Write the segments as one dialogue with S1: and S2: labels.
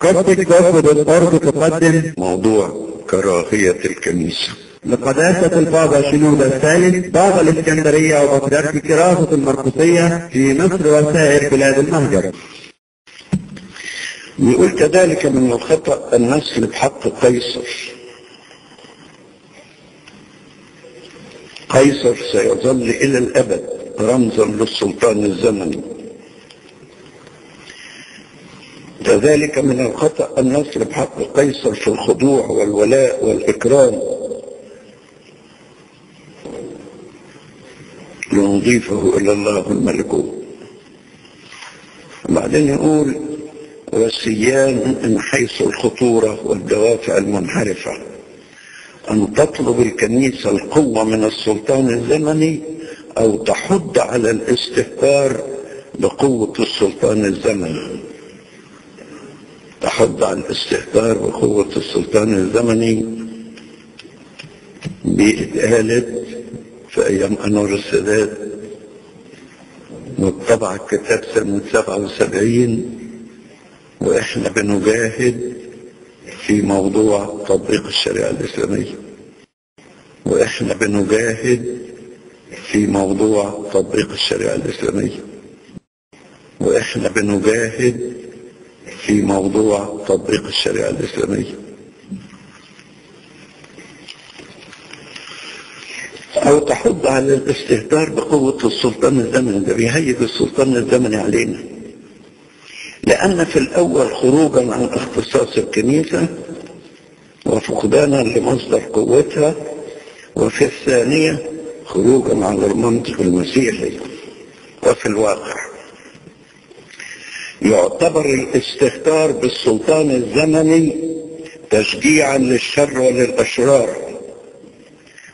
S1: قصة كفر الأرض تقدم
S2: موضوع كراهية الكنيسة.
S1: لقداسة البابا شنود الثالث بابا الإسكندرية وبطريرك كراسة المرقسية في مصر وسائر بلاد المهجر.
S2: يقول كذلك من الخطأ النسل بحق قيصر. قيصر سيظل إلى الأبد رمزا للسلطان الزمني. كذلك من الخطأ النصر بحق قيصر في الخضوع والولاء والإكرام. لنضيفه إلى الله الملكوت وبعدين يقول والسيان من حيث الخطورة والدوافع المنحرفة. أن تطلب الكنيسة القوة من السلطان الزمني أو تحض على الاستهتار بقوة السلطان الزمني. تحض على الاستهتار بقوة السلطان الزمني بإتقالت في أيام أنور السادات وطبع الكتاب سنة 77 وإحنا بنجاهد في موضوع تطبيق الشريعة الإسلامية. وإحنا بنجاهد في موضوع تطبيق الشريعة الإسلامية. وإحنا بنجاهد في موضوع تطبيق الشريعة الإسلامية. أو تحض على الاستهتار بقوة السلطان الزمني ده بيهيج السلطان الزمني علينا. لأن في الأول خروجا عن اختصاص الكنيسة وفقدانا لمصدر قوتها وفي الثانية خروجا عن المنطق المسيحي وفي الواقع. يعتبر الاستهتار بالسلطان الزمني تشجيعا للشر وللأشرار.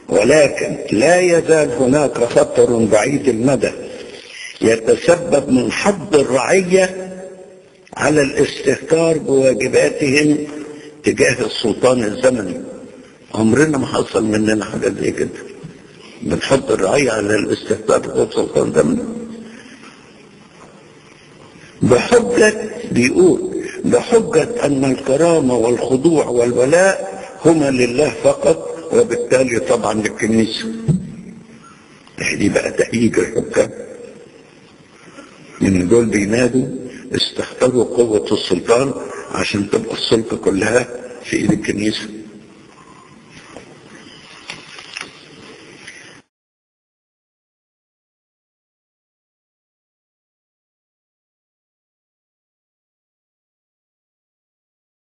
S2: ولكن لا يزال هناك خطر بعيد المدى يتسبب من حض الرعية على الاستهتار بواجباتهم تجاه السلطان الزمني. عمرنا ما حصل مننا حاجة زي كده. بنحط الرعية على الاستهتار بالسلطان الزمني. بحجة بيقول بحجة أن الكرامة والخضوع والولاء هما لله فقط وبالتالي طبعا للكنيسة. دي بقى تهيج الحكام إن دول بينادوا استخدموا قوة السلطان عشان تبقى السلطة كلها في إيد الكنيسة.